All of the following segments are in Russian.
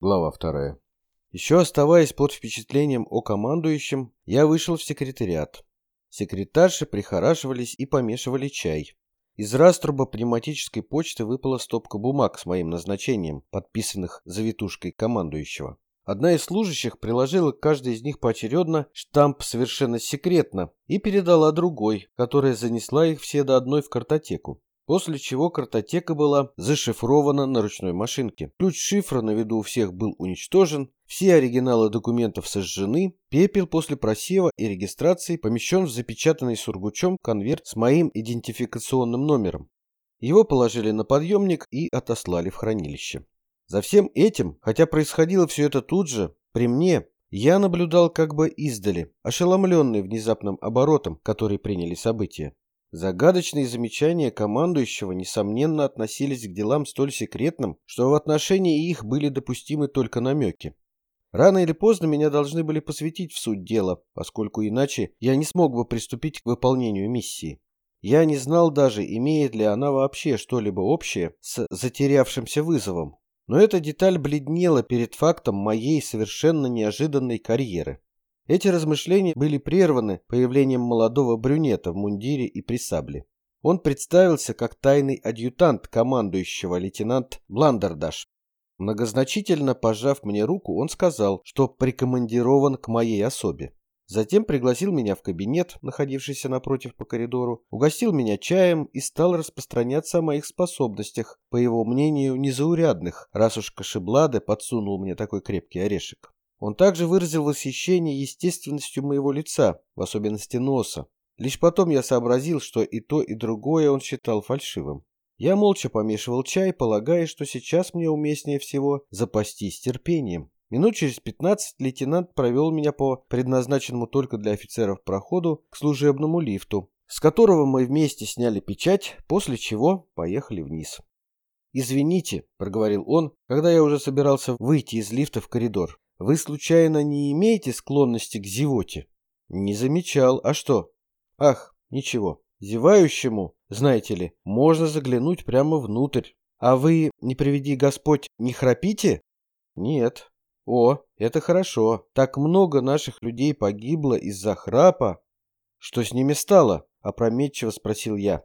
Глава вторая. Еще оставаясь под впечатлением о командующем, я вышел в секретариат. Секретарши прихорашивались и помешивали чай. Из раструба пневматической почты выпала стопка бумаг с моим назначением, подписанных завитушкой командующего. Одна из служащих приложила к каждой из них поочередно штамп совершенно секретно и передала другой, которая занесла их все до одной в картотеку. После чего картотека была зашифрована на ручной машинке. Ключ шифра на виду у всех был уничтожен, все оригиналы документов сожжены, пепел после просева и регистрации помещен в запечатанный сургучом конверт с моим идентификационным номером. Его положили на подъемник и отослали в хранилище. За всем этим, хотя происходило все это тут же, при мне, я наблюдал как бы издали, ошеломленный внезапным оборотом, который приняли события. Загадочные замечания командующего, несомненно, относились к делам столь секретным, что в отношении их были допустимы только намеки. Рано или поздно меня должны были посвятить в суть дела, поскольку иначе я не смог бы приступить к выполнению миссии. Я не знал даже, имеет ли она вообще что-либо общее с затерявшимся вызовом, но эта деталь бледнела перед фактом моей совершенно неожиданной карьеры. Эти размышления были прерваны появлением молодого брюнета в мундире и при сабле. Он представился как тайный адъютант командующего лейтенант Бландердаш. Многозначительно пожав мне руку, он сказал, что прикомандирован к моей особе. Затем пригласил меня в кабинет, находившийся напротив по коридору, угостил меня чаем и стал распространяться о моих способностях, по его мнению, незаурядных, раз уж Кашебладе подсунул мне такой крепкий орешек. Он также выразил восхищение естественностью моего лица, в особенности носа. Лишь потом я сообразил, что и то, и другое он считал фальшивым. Я молча помешивал чай, полагая, что сейчас мне уместнее всего запастись терпением. Минут через пятнадцать лейтенант провел меня по предназначенному только для офицеров проходу к служебному лифту, с которого мы вместе сняли печать, после чего поехали вниз. «Извините», — проговорил он, когда я уже собирался выйти из лифта в коридор. «Вы случайно не имеете склонности к зевоте?» «Не замечал. А что?» «Ах, ничего. Зевающему, знаете ли, можно заглянуть прямо внутрь. А вы, не приведи Господь, не храпите?» «Нет», о, это хорошо. Так много наших людей погибло из-за храпа. Что с ними стало? Опрометчиво спросил я.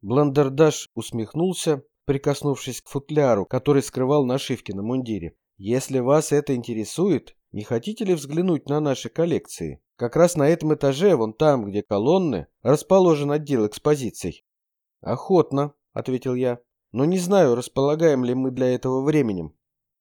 Бландердаш усмехнулся, прикоснувшись к футляру, который скрывал нашивки на мундире. Если вас это интересует, не хотите ли взглянуть на наши коллекции? Как раз на этом этаже, вон там, где колонны, расположен отдел экспозиций. Охотно, ответил я. Но не знаю, располагаем ли мы для этого временем.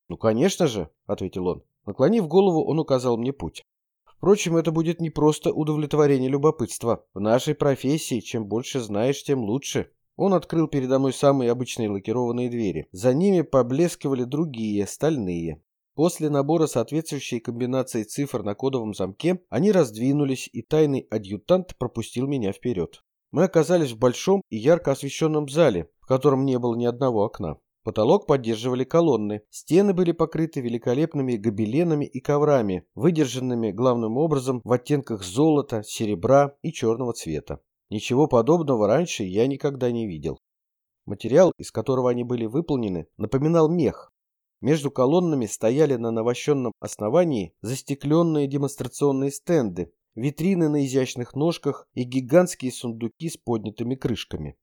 «Ну, конечно же», — ответил он. Наклонив голову, он указал мне путь. Впрочем, это будет не просто удовлетворение любопытства. В нашей профессии чем больше знаешь, тем лучше. Он открыл передо мной самые обычные лакированные двери. За ними поблескивали другие, стальные. После набора соответствующей комбинации цифр на кодовом замке они раздвинулись, и тайный адъютант пропустил меня вперед. Мы оказались в большом и ярко освещенном зале, в котором не было ни одного окна. Потолок поддерживали колонны. Стены были покрыты великолепными гобеленами и коврами, выдержанными главным образом в оттенках золота, серебра и черного цвета. Ничего подобного раньше я никогда не видел. Материал, из которого они были выполнены, напоминал мех. Между колоннами стояли на навощенном основании застекленные демонстрационные стенды, витрины на изящных ножках и гигантские сундуки с поднятыми крышками.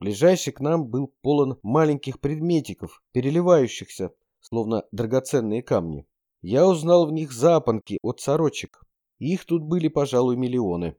Ближайший к нам был полон маленьких предметиков, переливающихся, словно драгоценные камни. Я узнал в них запонки от сорочек. Их тут были, пожалуй, миллионы.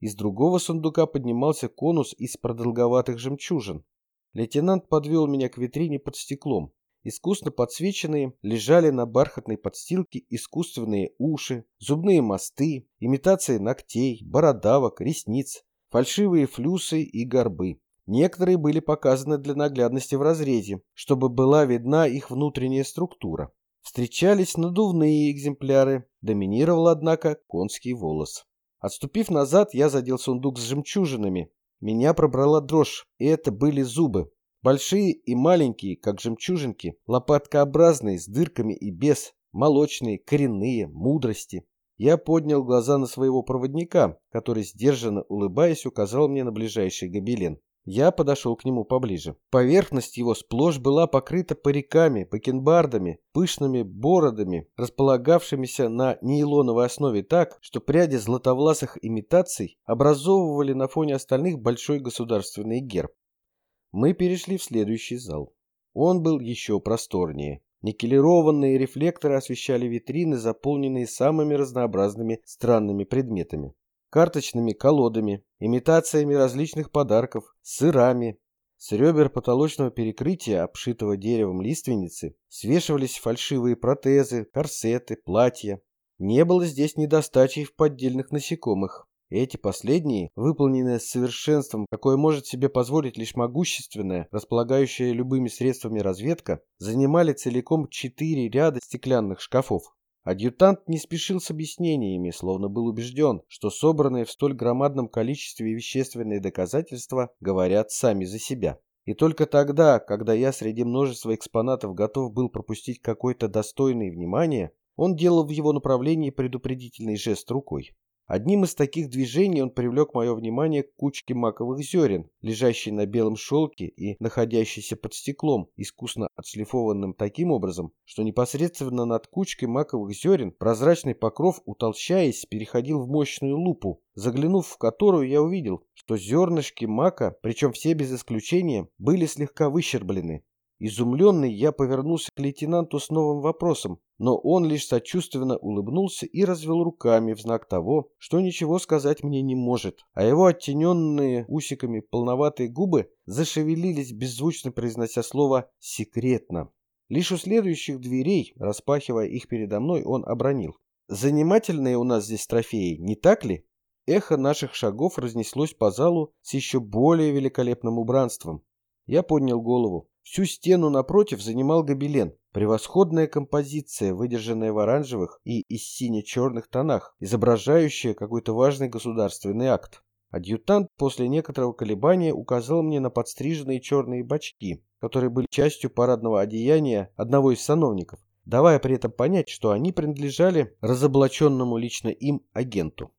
Из другого сундука поднимался конус из продолговатых жемчужин. Лейтенант подвел меня к витрине под стеклом. Искусно подсвеченные лежали на бархатной подстилке искусственные уши, зубные мосты, имитации ногтей, бородавок, ресниц, фальшивые флюсы и горбы. Некоторые были показаны для наглядности в разрезе, чтобы была видна их внутренняя структура. Встречались надувные экземпляры, доминировал, однако, конский волос. Отступив назад, я задел сундук с жемчужинами. Меня пробрала дрожь, и это были зубы. Большие и маленькие, как жемчужинки, лопаткообразные, с дырками и без, молочные, коренные, мудрости. Я поднял глаза на своего проводника, который, сдержанно улыбаясь, указал мне на ближайший гобелен. Я подошел к нему поближе. Поверхность его сплошь была покрыта париками, бакенбардами, пышными бородами, располагавшимися на нейлоновой основе так, что пряди златовласых имитаций образовывали на фоне остальных большой государственный герб. Мы перешли в следующий зал. Он был еще просторнее. Никелированные рефлекторы освещали витрины, заполненные самыми разнообразными странными предметами карточными колодами, имитациями различных подарков, сырами. С ребер потолочного перекрытия, обшитого деревом лиственницы, свешивались фальшивые протезы, корсеты, платья. Не было здесь недостачи в поддельных насекомых. Эти последние, выполненные с совершенством, какое может себе позволить лишь могущественная, располагающая любыми средствами разведка, занимали целиком четыре ряда стеклянных шкафов. Адъютант не спешил с объяснениями, словно был убежден, что собранные в столь громадном количестве вещественные доказательства говорят сами за себя. И только тогда, когда я среди множества экспонатов готов был пропустить какой-то достойный внимания, он делал в его направлении предупредительный жест рукой. Одним из таких движений он привлек мое внимание к кучке маковых зерен, лежащей на белом шелке и находящейся под стеклом, искусно отшлифованным таким образом, что непосредственно над кучкой маковых зерен прозрачный покров, утолщаясь, переходил в мощную лупу, заглянув в которую я увидел, что зернышки мака, причем все без исключения, были слегка выщерблены. Изумленный, я повернулся к лейтенанту с новым вопросом, но он лишь сочувственно улыбнулся и развел руками в знак того, что ничего сказать мне не может, а его оттененные усиками полноватые губы зашевелились, беззвучно произнося слово «секретно». Лишь у следующих дверей, распахивая их передо мной, он обронил. «Занимательные у нас здесь трофеи, не так ли?» Эхо наших шагов разнеслось по залу с еще более великолепным убранством. Я поднял голову. Всю стену напротив занимал гобелен. Превосходная композиция, выдержанная в оранжевых и из сине-черных тонах, изображающая какой-то важный государственный акт. Адъютант после некоторого колебания указал мне на подстриженные черные бачки, которые были частью парадного одеяния одного из сановников, давая при этом понять, что они принадлежали разоблаченному лично им агенту.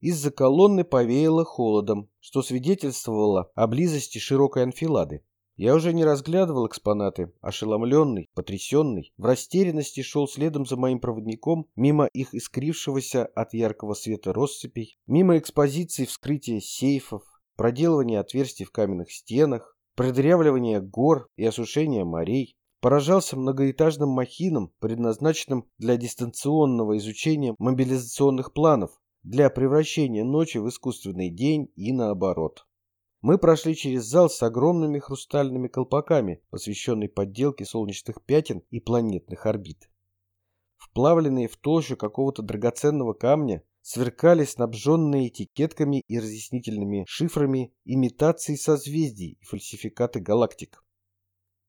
Из-за колонны повеяло холодом, что свидетельствовало о близости широкой анфилады. Я уже не разглядывал экспонаты, ошеломленный, потрясенный, в растерянности шел следом за моим проводником мимо их искрившегося от яркого света россыпей, мимо экспозиции вскрытия сейфов, проделывания отверстий в каменных стенах, продырявливания гор и осушения морей, поражался многоэтажным махинам, предназначенным для дистанционного изучения мобилизационных планов, для превращения ночи в искусственный день и наоборот. Мы прошли через зал с огромными хрустальными колпаками, посвященный подделке солнечных пятен и планетных орбит. Вплавленные в толщу какого-то драгоценного камня сверкали снабженные этикетками и разъяснительными шифрами имитации созвездий и фальсификаты галактик.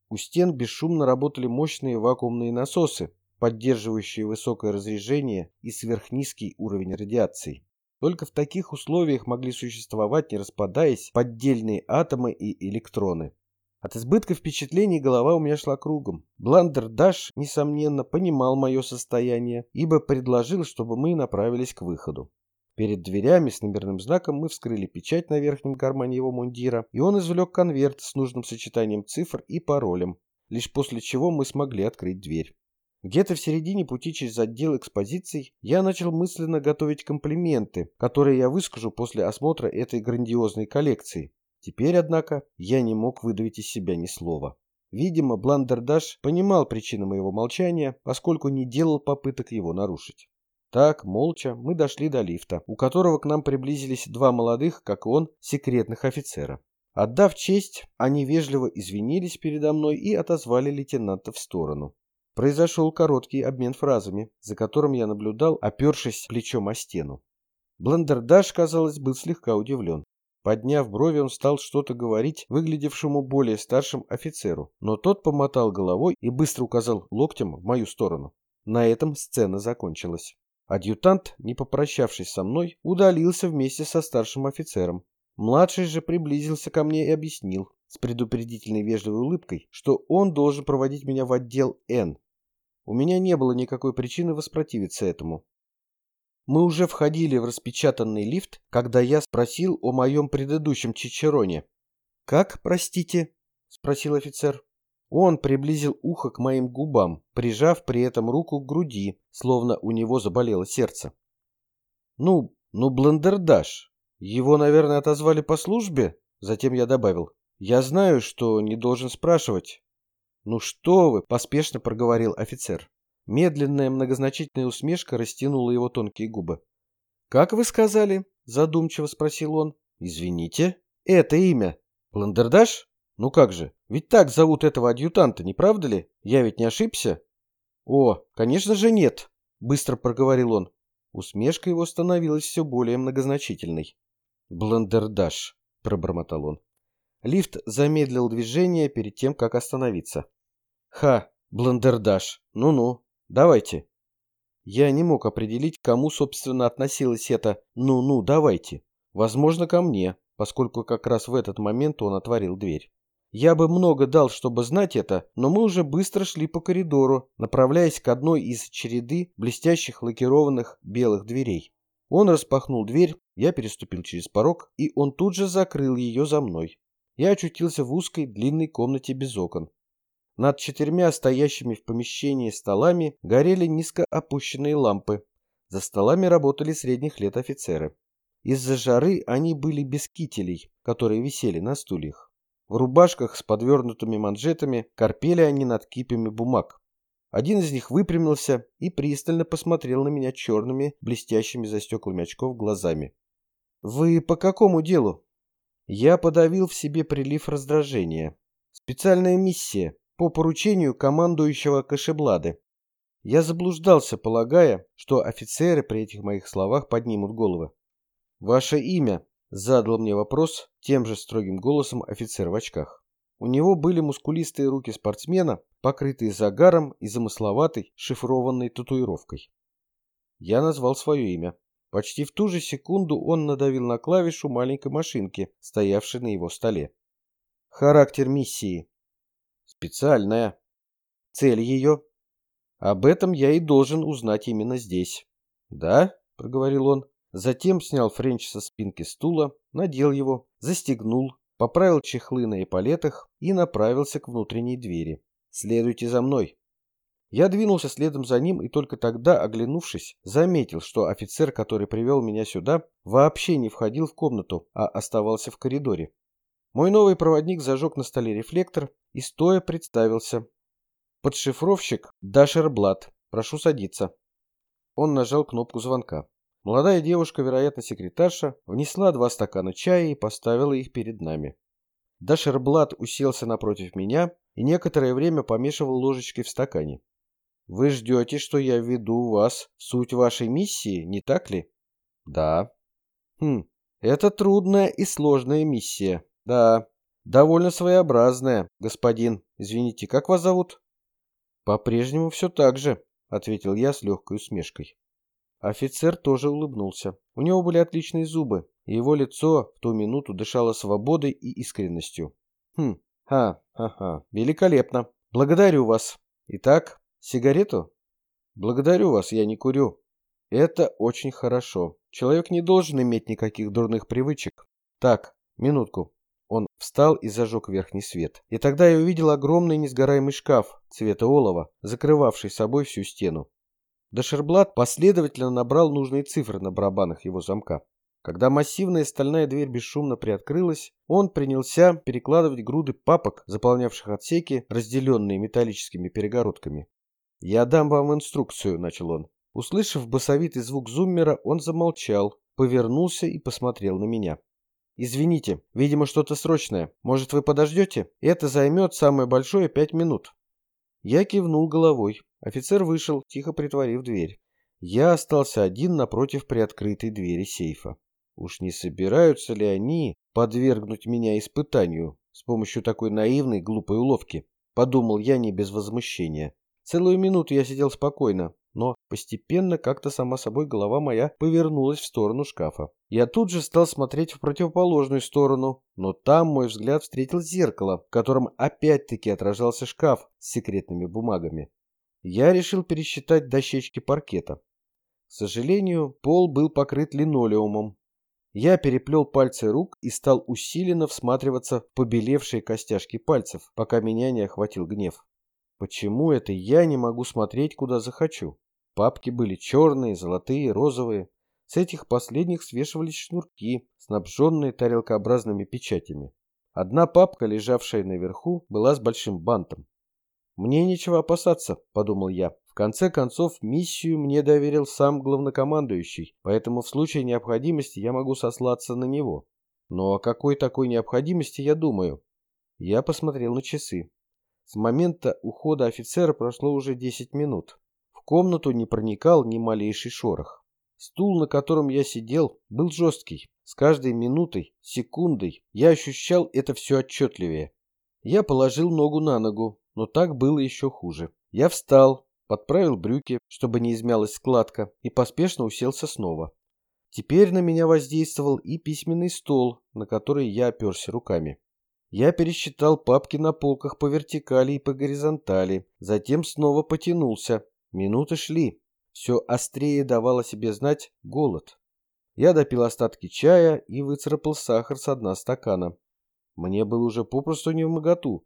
У стен бесшумно работали мощные вакуумные насосы, поддерживающие высокое разрежение и сверхнизкий уровень радиации. Только в таких условиях могли существовать, не распадаясь, поддельные атомы и электроны. От избытка впечатлений голова у меня шла кругом. Бландер Даш, несомненно, понимал мое состояние, ибо предложил, чтобы мы направились к выходу. Перед дверями с номерным знаком мы вскрыли печать на верхнем кармане его мундира, и он извлек конверт с нужным сочетанием цифр и паролем, лишь после чего мы смогли открыть дверь. Где-то в середине пути через отдел экспозиций я начал мысленно готовить комплименты, которые я выскажу после осмотра этой грандиозной коллекции. Теперь, однако, я не мог выдавить из себя ни слова. Видимо, Бландердаш понимал причину моего молчания, поскольку не делал попыток его нарушить. Так, молча, мы дошли до лифта, у которого к нам приблизились два молодых, как он, секретных офицера. Отдав честь, они вежливо извинились передо мной и отозвали лейтенанта в сторону. Произошел короткий обмен фразами, за которым я наблюдал, опершись плечом о стену. Блендердаш, казалось, был слегка удивлен. Подняв брови, он стал что-то говорить выглядевшему более старшим офицеру, но тот помотал головой и быстро указал локтем в мою сторону. На этом сцена закончилась. Адъютант, не попрощавшись со мной, удалился вместе со старшим офицером. Младший же приблизился ко мне и объяснил, с предупредительной вежливой улыбкой, что он должен проводить меня в отдел Н, у меня не было никакой причины воспротивиться этому. Мы уже входили в распечатанный лифт, когда я спросил о моем предыдущем чичероне. «Как, простите?» — спросил офицер. Он приблизил ухо к моим губам, прижав при этом руку к груди, словно у него заболело сердце. «Ну, ну, блендердаш. Его, наверное, отозвали по службе?» Затем я добавил. «Я знаю, что не должен спрашивать». «Ну что вы!» — поспешно проговорил офицер. Медленная многозначительная усмешка растянула его тонкие губы. «Как вы сказали?» — задумчиво спросил он. «Извините, это имя. Бландердаш? Ну как же, ведь так зовут этого адъютанта, не правда ли? Я ведь не ошибся?» «О, конечно же нет», — быстро проговорил он. Усмешка его становилась все более многозначительной. «Бландердаш», — пробормотал он. Лифт замедлил движение перед тем, как остановиться. «Ха, бландердаш, ну-ну, давайте». Я не мог определить, кому, собственно, относилось это «ну-ну, давайте». Возможно, ко мне, поскольку как раз в этот момент он отворил дверь. Я бы много дал, чтобы знать это, но мы уже быстро шли по коридору, направляясь к одной из череды блестящих лакированных белых дверей. Он распахнул дверь, я переступил через порог, и он тут же закрыл ее за мной. Я очутился в узкой длинной комнате без окон. Над четырьмя стоящими в помещении столами горели низко опущенные лампы. За столами работали средних лет офицеры. Из-за жары они были без кителей, которые висели на стульях. В рубашках с подвернутыми манжетами корпели они над кипами бумаг. Один из них выпрямился и пристально посмотрел на меня черными, блестящими за стеклами очков глазами. «Вы по какому делу?» Я подавил в себе прилив раздражения. «Специальная миссия по поручению командующего Кашеблады. Я заблуждался, полагая, что офицеры при этих моих словах поднимут головы. «Ваше имя?» — задал мне вопрос тем же строгим голосом офицер в очках. У него были мускулистые руки спортсмена, покрытые загаром и замысловатой шифрованной татуировкой. Я назвал свое имя. Почти в ту же секунду он надавил на клавишу маленькой машинки, стоявшей на его столе. Характер миссии. Специальная. Цель ее. Об этом я и должен узнать именно здесь. Да, проговорил он. Затем снял френч со спинки стула, надел его, застегнул, поправил чехлы на эполетах и направился к внутренней двери. «Следуйте за мной». Я двинулся следом за ним и только тогда, оглянувшись, заметил, что офицер, который привел меня сюда, вообще не входил в комнату, а оставался в коридоре. Мой новый проводник зажег на столе рефлектор и стоя представился. Подшифровщик Дашерблат. Прошу садиться. Он нажал кнопку звонка. Молодая девушка, вероятно, секретарша, внесла два стакана чая и поставила их перед нами. Дашерблат уселся напротив меня и некоторое время помешивал ложечкой в стакане. «Вы ждете, что я введу вас в суть вашей миссии, не так ли?» «Да». «Хм, это трудная и сложная миссия. Да, довольно своеобразная, господин. Извините, как вас зовут? По-прежнему все так же, ответил я с легкой усмешкой. Офицер тоже улыбнулся. У него были отличные зубы, и его лицо в ту минуту дышало свободой и искренностью. Хм, ха, ха-ха, великолепно. Благодарю вас. Итак, сигарету? Благодарю вас, я не курю. Это очень хорошо. Человек не должен иметь никаких дурных привычек. Так, минутку. Он встал и зажег верхний свет. И тогда я увидел огромный несгораемый шкаф цвета олова, закрывавший собой всю стену. Дашерблат последовательно набрал нужные цифры на барабанах его замка. Когда массивная стальная дверь бесшумно приоткрылась, он принялся перекладывать груды папок, заполнявших отсеки, разделенные металлическими перегородками. «Я дам вам инструкцию», — начал он. Услышав басовитый звук зуммера, он замолчал, повернулся и посмотрел на меня. «Извините, видимо, что-то срочное. Может, вы подождете? Это займет самое большое пять минут». Я кивнул головой. Офицер вышел, тихо притворив дверь. Я остался один напротив приоткрытой двери сейфа. Уж не собираются ли они подвергнуть меня испытанию с помощью такой наивной, глупой уловки? Подумал я не без возмущения. Целую минуту я сидел спокойно, но постепенно как-то сама собой голова моя повернулась в сторону шкафа. Я тут же стал смотреть в противоположную сторону, но там мой взгляд встретил зеркало, в котором опять-таки отражался шкаф с секретными бумагами. Я решил пересчитать дощечки паркета. К сожалению, пол был покрыт линолеумом. Я переплел пальцы рук и стал усиленно всматриваться в побелевшие костяшки пальцев, пока меня не охватил гнев. Почему это я не могу смотреть, куда захочу? Папки были черные, золотые, розовые. С этих последних свешивались шнурки, снабженные тарелкообразными печатями. Одна папка, лежавшая наверху, была с большим бантом. «Мне нечего опасаться», — подумал я. В конце концов, миссию мне доверил сам главнокомандующий, поэтому в случае необходимости я могу сослаться на него. Но о какой такой необходимости я думаю? Я посмотрел на часы. С момента ухода офицера прошло уже 10 минут. В комнату не проникал ни малейший шорох. Стул, на котором я сидел, был жесткий. С каждой минутой, секундой я ощущал это все отчетливее. Я положил ногу на ногу, но так было еще хуже. Я встал, подправил брюки, чтобы не измялась складка, и поспешно уселся снова. Теперь на меня воздействовал и письменный стол, на который я оперся руками. Я пересчитал папки на полках по вертикали и по горизонтали, затем снова потянулся. Минуты шли. Все острее давало себе знать голод. Я допил остатки чая и выцарапал сахар с дна стакана. Мне было уже попросту не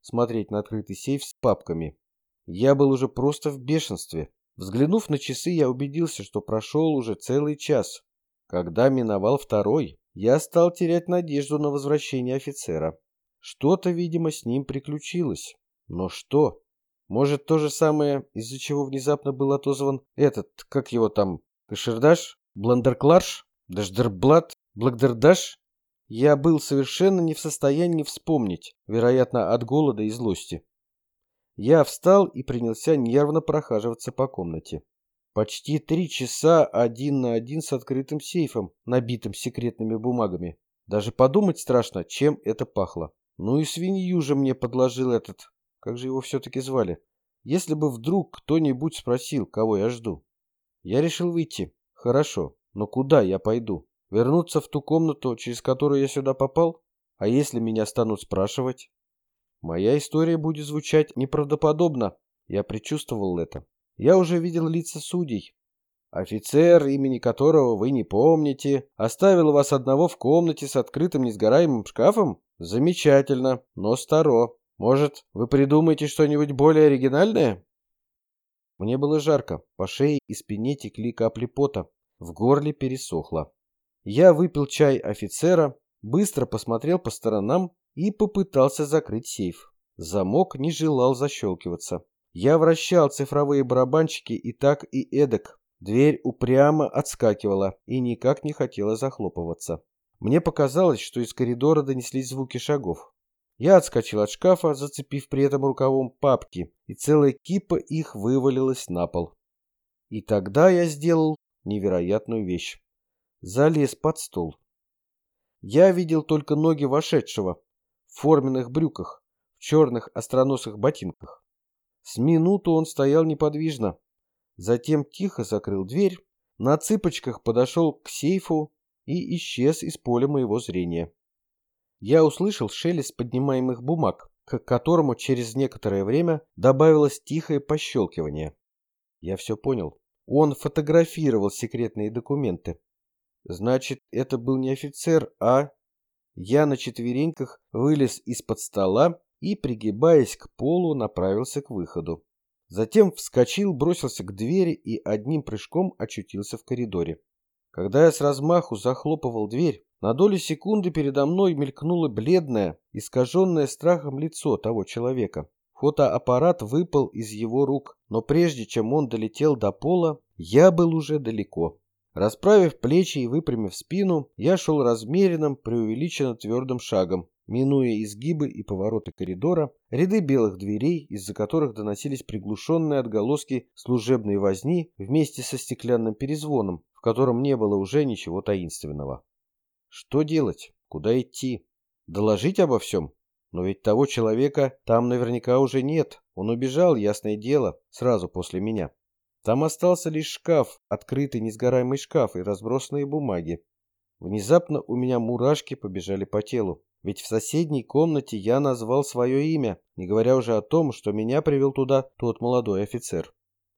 смотреть на открытый сейф с папками. Я был уже просто в бешенстве. Взглянув на часы, я убедился, что прошел уже целый час. Когда миновал второй, я стал терять надежду на возвращение офицера. Что-то, видимо, с ним приключилось. Но что? Может, то же самое, из-за чего внезапно был отозван этот, как его там, Кашердаш? Бландеркларш? Даждерблат? Благдердаш? Я был совершенно не в состоянии вспомнить, вероятно, от голода и злости. Я встал и принялся нервно прохаживаться по комнате. Почти три часа один на один с открытым сейфом, набитым секретными бумагами. Даже подумать страшно, чем это пахло. Ну и свинью же мне подложил этот... Как же его все-таки звали? Если бы вдруг кто-нибудь спросил, кого я жду. Я решил выйти. Хорошо, но куда я пойду? Вернуться в ту комнату, через которую я сюда попал? А если меня станут спрашивать? Моя история будет звучать неправдоподобно. Я предчувствовал это. Я уже видел лица судей. Офицер, имени которого вы не помните, оставил вас одного в комнате с открытым несгораемым шкафом? Замечательно, но старо. Может, вы придумаете что-нибудь более оригинальное? Мне было жарко. По шее и спине текли капли пота. В горле пересохло. Я выпил чай офицера, быстро посмотрел по сторонам и попытался закрыть сейф. Замок не желал защелкиваться. Я вращал цифровые барабанчики и так, и эдак. Дверь упрямо отскакивала и никак не хотела захлопываться. Мне показалось, что из коридора донеслись звуки шагов. Я отскочил от шкафа, зацепив при этом рукавом папки, и целая кипа их вывалилась на пол. И тогда я сделал невероятную вещь. Залез под стол. Я видел только ноги вошедшего, в форменных брюках, в черных остроносых ботинках. С минуту он стоял неподвижно, затем тихо закрыл дверь, на цыпочках подошел к сейфу и исчез из поля моего зрения. Я услышал шелест поднимаемых бумаг, к которому через некоторое время добавилось тихое пощелкивание. Я все понял. Он фотографировал секретные документы. Значит, это был не офицер, а я на четвереньках вылез из-под стола и, пригибаясь к полу, направился к выходу. Затем вскочил, бросился к двери и одним прыжком очутился в коридоре. Когда я с размаху захлопывал дверь, на долю секунды передо мной мелькнуло бледное, искаженное страхом лицо того человека. Фотоаппарат выпал из его рук, но прежде чем он долетел до пола, я был уже далеко. Расправив плечи и выпрямив спину, я шел размеренным, преувеличенно твердым шагом, минуя изгибы и повороты коридора, ряды белых дверей, из-за которых доносились приглушенные отголоски служебной возни вместе со стеклянным перезвоном, в котором не было уже ничего таинственного. Что делать? Куда идти? Доложить обо всем? Но ведь того человека там наверняка уже нет. Он убежал, ясное дело, сразу после меня. Там остался лишь шкаф, открытый несгораемый шкаф и разбросанные бумаги. Внезапно у меня мурашки побежали по телу. Ведь в соседней комнате я назвал свое имя, не говоря уже о том, что меня привел туда тот молодой офицер.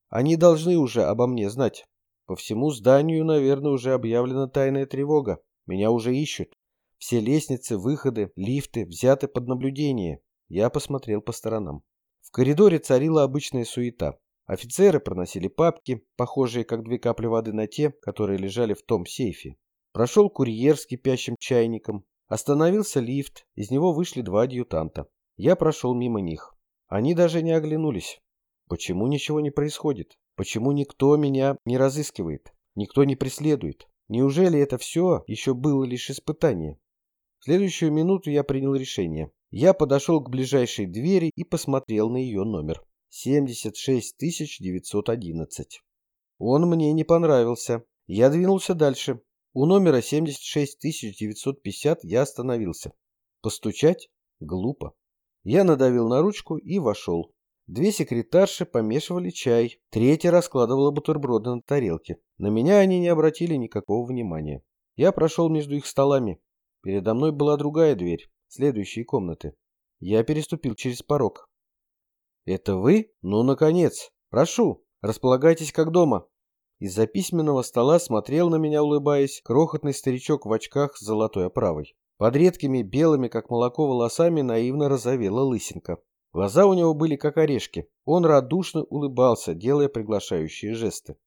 Они должны уже обо мне знать. По всему зданию, наверное, уже объявлена тайная тревога. Меня уже ищут. Все лестницы, выходы, лифты взяты под наблюдение. Я посмотрел по сторонам. В коридоре царила обычная суета. Офицеры проносили папки, похожие как две капли воды на те, которые лежали в том сейфе. Прошел курьер с кипящим чайником. Остановился лифт, из него вышли два адъютанта. Я прошел мимо них. Они даже не оглянулись. Почему ничего не происходит? Почему никто меня не разыскивает? Никто не преследует? Неужели это все еще было лишь испытание? В следующую минуту я принял решение. Я подошел к ближайшей двери и посмотрел на ее номер. 76911. Он мне не понравился. Я двинулся дальше. У номера 76950 я остановился. Постучать? Глупо. Я надавил на ручку и вошел. Две секретарши помешивали чай, третья раскладывала бутерброды на тарелке. На меня они не обратили никакого внимания. Я прошел между их столами. Передо мной была другая дверь, следующие комнаты. Я переступил через порог. «Это вы? Ну, наконец! Прошу, располагайтесь как дома!» Из-за письменного стола смотрел на меня, улыбаясь, крохотный старичок в очках с золотой оправой. Под редкими белыми, как молоко, волосами наивно розовела лысинка. Глаза у него были как орешки. Он радушно улыбался, делая приглашающие жесты.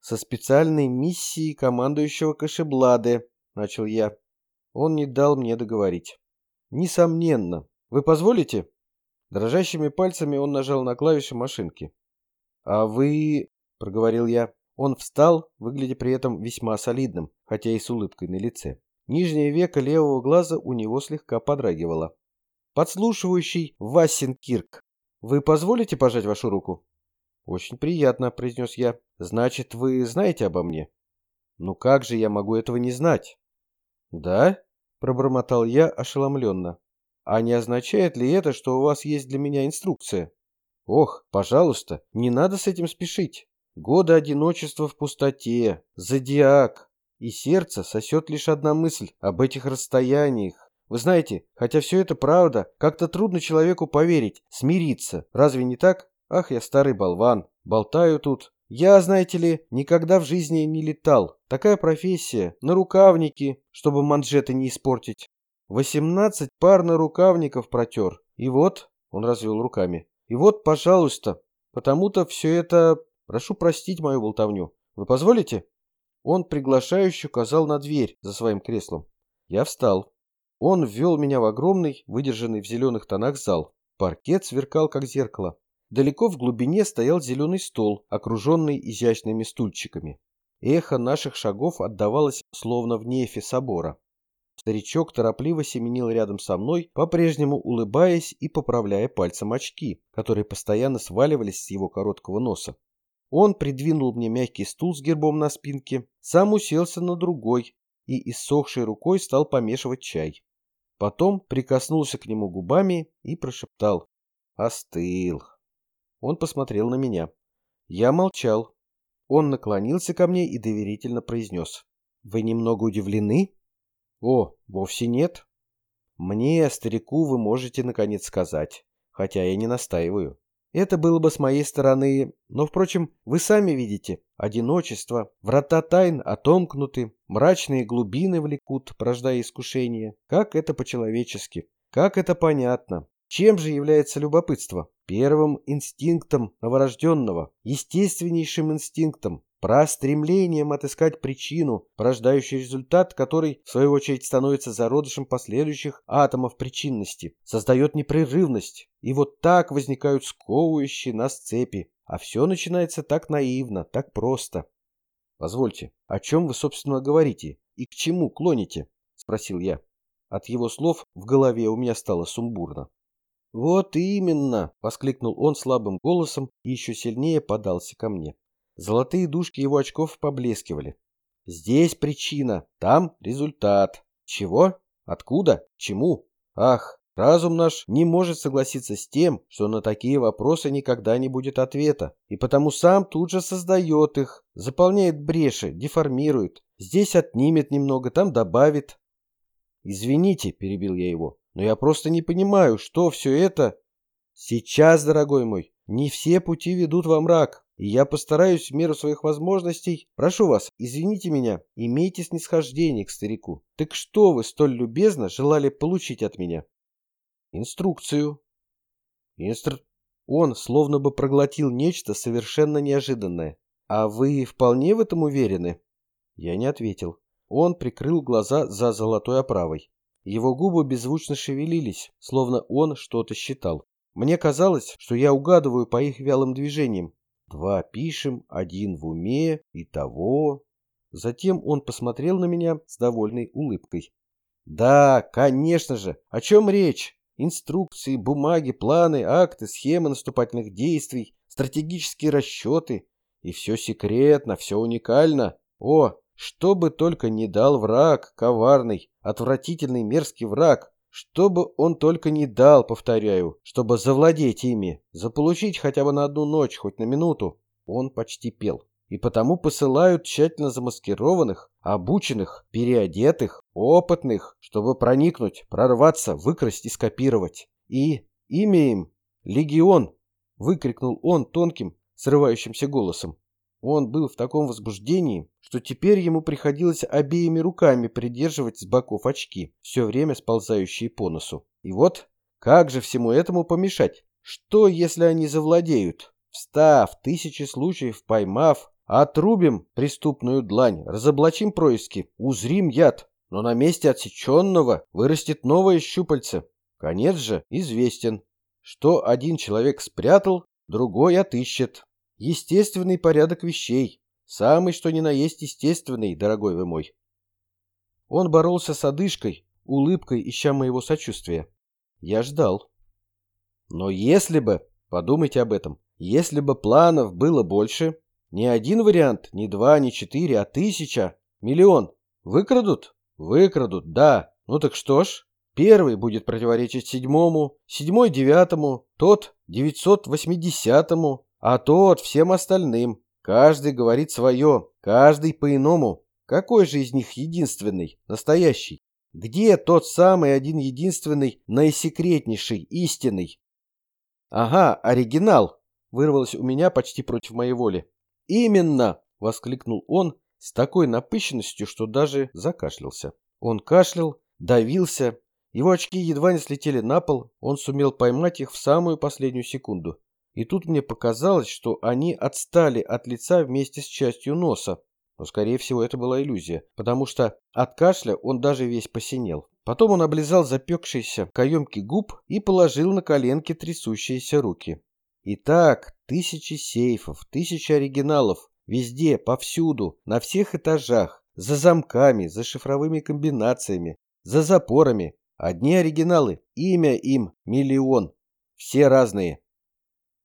«Со специальной миссией командующего Кашеблады», — начал я. Он не дал мне договорить. «Несомненно. Вы позволите?» Дрожащими пальцами он нажал на клавиши машинки. «А вы...» — проговорил я. Он встал, выглядя при этом весьма солидным, хотя и с улыбкой на лице. Нижнее веко левого глаза у него слегка подрагивало. «Подслушивающий Васин Кирк, вы позволите пожать вашу руку?» «Очень приятно», — произнес я. «Значит, вы знаете обо мне?» «Ну как же я могу этого не знать?» «Да?» — пробормотал я ошеломленно. «А не означает ли это, что у вас есть для меня инструкция?» «Ох, пожалуйста, не надо с этим спешить. Годы одиночества в пустоте, зодиак. И сердце сосет лишь одна мысль об этих расстояниях. Вы знаете, хотя все это правда, как-то трудно человеку поверить, смириться. Разве не так? Ах, я старый болван. Болтаю тут. Я, знаете ли, никогда в жизни не летал. Такая профессия. На рукавники, чтобы манжеты не испортить. Восемнадцать пар на рукавников протер. И вот, он развел руками. И вот, пожалуйста, потому-то все это Прошу простить мою болтовню. Вы позволите?» Он приглашающе указал на дверь за своим креслом. Я встал. Он ввел меня в огромный, выдержанный в зеленых тонах зал. Паркет сверкал, как зеркало. Далеко в глубине стоял зеленый стол, окруженный изящными стульчиками. Эхо наших шагов отдавалось словно в нефе собора. Старичок торопливо семенил рядом со мной, по-прежнему улыбаясь и поправляя пальцем очки, которые постоянно сваливались с его короткого носа. Он придвинул мне мягкий стул с гербом на спинке, сам уселся на другой и иссохшей рукой стал помешивать чай. Потом прикоснулся к нему губами и прошептал «Остыл». Он посмотрел на меня. Я молчал. Он наклонился ко мне и доверительно произнес «Вы немного удивлены?» «О, вовсе нет». «Мне, старику, вы можете наконец сказать, хотя я не настаиваю. Это было бы с моей стороны, но, впрочем, вы сами видите, одиночество, врата тайн отомкнуты, мрачные глубины влекут, порождая искушение. Как это по-человечески? Как это понятно? Чем же является любопытство? Первым инстинктом новорожденного, естественнейшим инстинктом, про стремлением отыскать причину, порождающую результат, который, в свою очередь, становится зародышем последующих атомов причинности, создает непрерывность. И вот так возникают сковывающие нас цепи. А все начинается так наивно, так просто. «Позвольте, о чем вы, собственно, говорите и к чему клоните?» – спросил я. От его слов в голове у меня стало сумбурно. «Вот именно!» – воскликнул он слабым голосом и еще сильнее подался ко мне. Золотые дужки его очков поблескивали. Здесь причина, там результат. Чего? Откуда? Чему? Ах, разум наш не может согласиться с тем, что на такие вопросы никогда не будет ответа, и потому сам тут же создает их, заполняет бреши, деформирует. Здесь отнимет немного, там добавит. Извините, перебил я его, но я просто не понимаю, что все это... Сейчас, дорогой мой, не все пути ведут во мрак. Я постараюсь в меру своих возможностей. Прошу вас, извините меня, имейте снисхождение к старику. Так что вы столь любезно желали получить от меня? Инструкцию. Инстр... Он словно бы проглотил нечто совершенно неожиданное. А вы вполне в этом уверены? Я не ответил. Он прикрыл глаза за золотой оправой. Его губы беззвучно шевелились, словно он что-то считал. Мне казалось, что я угадываю по их вялым движениям. Два пишем, один в уме, и того. Затем он посмотрел на меня с довольной улыбкой. Да, конечно же. О чем речь? Инструкции, бумаги, планы, акты, схемы наступательных действий, стратегические расчеты. И все секретно, все уникально. О, что бы только не дал враг, коварный, отвратительный мерзкий враг, что бы он только не дал, повторяю, чтобы завладеть ими, заполучить хотя бы на одну ночь, хоть на минуту, он почти пел. И потому посылают тщательно замаскированных, обученных, переодетых, опытных, чтобы проникнуть, прорваться, выкрасть и скопировать. И имя им — Легион, выкрикнул он тонким, срывающимся голосом. Он был в таком возбуждении, что теперь ему приходилось обеими руками придерживать с боков очки, все время сползающие по носу. И вот, как же всему этому помешать? Что, если они завладеют? Встав, тысячи случаев поймав, отрубим преступную длань, разоблачим происки, узрим яд, но на месте отсеченного вырастет новое щупальце. Конец же известен. Что один человек спрятал, другой отыщет. Естественный порядок вещей. Самый что ни на есть естественный, дорогой вы мой. Он боролся с одышкой, улыбкой, ища моего сочувствия. Я ждал. Но если бы, подумайте об этом, если бы планов было больше, не один вариант, не два, не четыре, а тысяча, миллион, выкрадут? Выкрадут, да. Ну так что ж, первый будет противоречить седьмому, седьмой девятому, тот девятьсот восьмидесятому, а тот всем остальным. Каждый говорит свое, каждый по-иному. Какой же из них единственный, настоящий? Где тот самый один единственный, наисекретнейший, истинный? Ага, оригинал, вырвалось у меня почти против моей воли. Именно, воскликнул он с такой напыщенностью, что даже закашлялся. Он кашлял, давился, его очки едва не слетели на пол, он сумел поймать их в самую последнюю секунду. И тут мне показалось, что они отстали от лица вместе с частью носа. Но, скорее всего, это была иллюзия, потому что от кашля он даже весь посинел. Потом он облизал запекшиеся каемки губ и положил на коленки трясущиеся руки. Итак, тысячи сейфов, тысячи оригиналов, везде, повсюду, на всех этажах, за замками, за шифровыми комбинациями, за запорами. Одни оригиналы, имя им миллион. Все разные.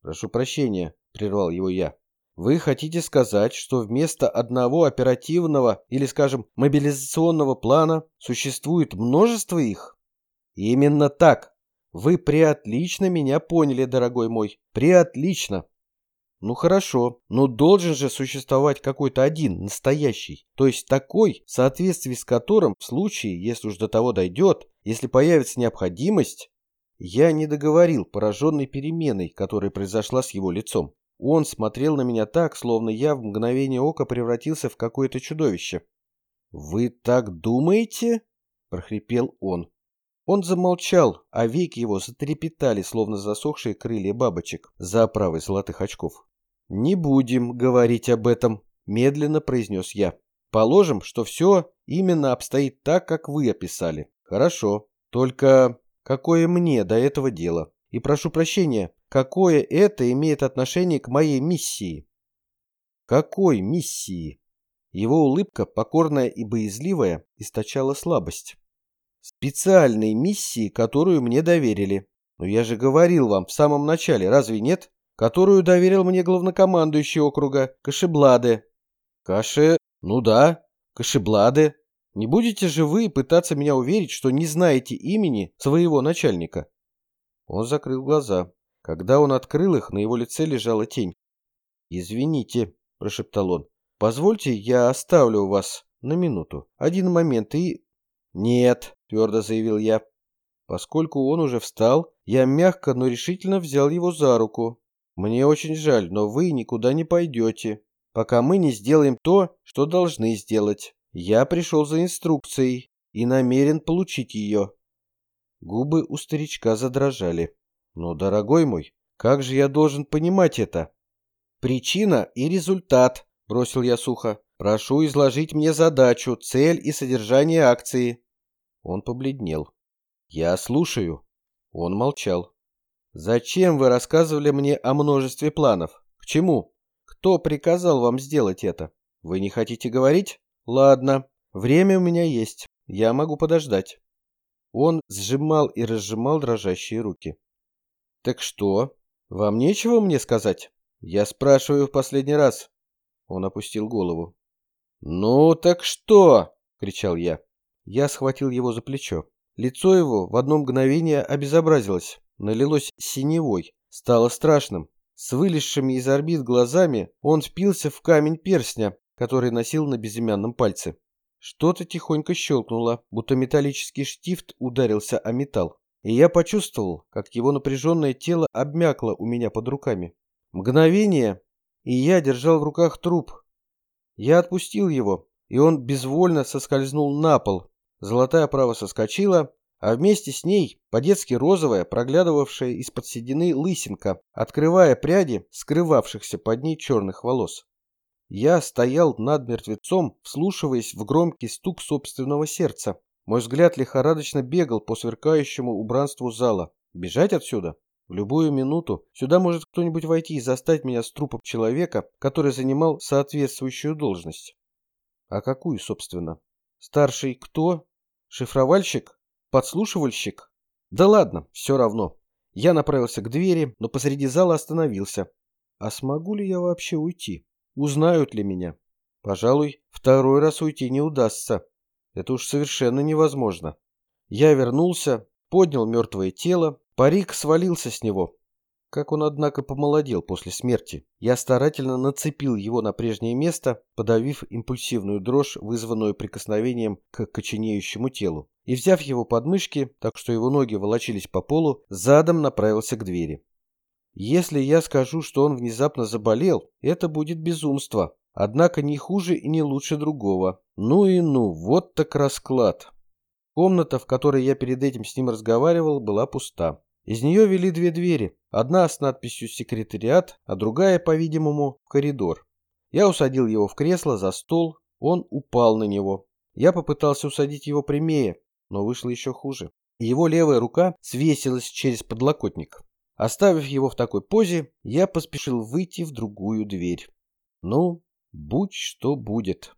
«Прошу прощения», — прервал его я. «Вы хотите сказать, что вместо одного оперативного или, скажем, мобилизационного плана существует множество их?» «Именно так. Вы преотлично меня поняли, дорогой мой. Преотлично. Ну хорошо, но должен же существовать какой-то один, настоящий, то есть такой, в соответствии с которым, в случае, если уж до того дойдет, если появится необходимость, я не договорил, пораженный переменой, которая произошла с его лицом. Он смотрел на меня так, словно я в мгновение ока превратился в какое-то чудовище. «Вы так думаете?» – прохрипел он. Он замолчал, а веки его затрепетали, словно засохшие крылья бабочек за оправой золотых очков. «Не будем говорить об этом», – медленно произнес я. «Положим, что все именно обстоит так, как вы описали. Хорошо. Только Какое мне до этого дело? И прошу прощения, какое это имеет отношение к моей миссии? Какой миссии? Его улыбка, покорная и боязливая, источала слабость. Специальной миссии, которую мне доверили. Но я же говорил вам в самом начале, разве нет? Которую доверил мне главнокомандующий округа Кашебладе. Каше... Ну да, Кашебладе. Не будете же вы пытаться меня уверить, что не знаете имени своего начальника?» Он закрыл глаза. Когда он открыл их, на его лице лежала тень. «Извините», – прошептал он. «Позвольте, я оставлю вас на минуту. Один момент и...» «Нет», – твердо заявил я. Поскольку он уже встал, я мягко, но решительно взял его за руку. Мне очень жаль, но вы никуда не пойдете, пока мы не сделаем то, что должны сделать. Я пришел за инструкцией и намерен получить ее. Губы у старичка задрожали. Но, дорогой мой, как же я должен понимать это? Причина и результат, бросил я сухо. Прошу изложить мне задачу, цель и содержание акции. Он побледнел. Я слушаю. Он молчал. Зачем вы рассказывали мне о множестве планов? К чему? Кто приказал вам сделать это? Вы не хотите говорить? Ладно, время у меня есть. Я могу подождать. Он сжимал и разжимал дрожащие руки. Так что? Вам нечего мне сказать? Я спрашиваю в последний раз. Он опустил голову. Ну так что? кричал я. Я схватил его за плечо. Лицо его в одно мгновение обезобразилось, налилось синевой, стало страшным. С вылезшими из орбит глазами он впился в камень перстня, который носил на безымянном пальце. Что-то тихонько щелкнуло, будто металлический штифт ударился о металл. И я почувствовал, как его напряженное тело обмякло у меня под руками. Мгновение, и я держал в руках труп. Я отпустил его, и он безвольно соскользнул на пол, Золотая оправа соскочила, а вместе с ней по-детски розовая, проглядывавшая из-под седины лысинка, открывая пряди скрывавшихся под ней черных волос. Я стоял над мертвецом, вслушиваясь в громкий стук собственного сердца. Мой взгляд лихорадочно бегал по сверкающему убранству зала. Бежать отсюда? В любую минуту сюда может кто-нибудь войти и застать меня с трупом человека, который занимал соответствующую должность. А какую, собственно? Старший кто? Шифровальщик? Подслушивальщик? Да ладно, все равно. Я направился к двери, но посреди зала остановился. А смогу ли я вообще уйти? Узнают ли меня? Пожалуй, второй раз уйти не удастся. Это уж совершенно невозможно. Я вернулся, поднял мертвое тело, парик свалился с него. Как он, однако, помолодел после смерти. Я старательно нацепил его на прежнее место, подавив импульсивную дрожь, вызванную прикосновением к коченеющему телу. И, взяв его под мышки, так что его ноги волочились по полу, задом направился к двери. Если я скажу, что он внезапно заболел, это будет безумство. Однако не хуже и не лучше другого. Ну и ну, вот так расклад. Комната, в которой я перед этим с ним разговаривал, была пуста. Из нее вели две двери, одна с надписью «Секретариат», а другая, по-видимому, в коридор. Я усадил его в кресло за стол, он упал на него. Я попытался усадить его прямее, но вышло еще хуже. Его левая рука свесилась через подлокотник. Оставив его в такой позе, я поспешил выйти в другую дверь. Ну, будь что будет.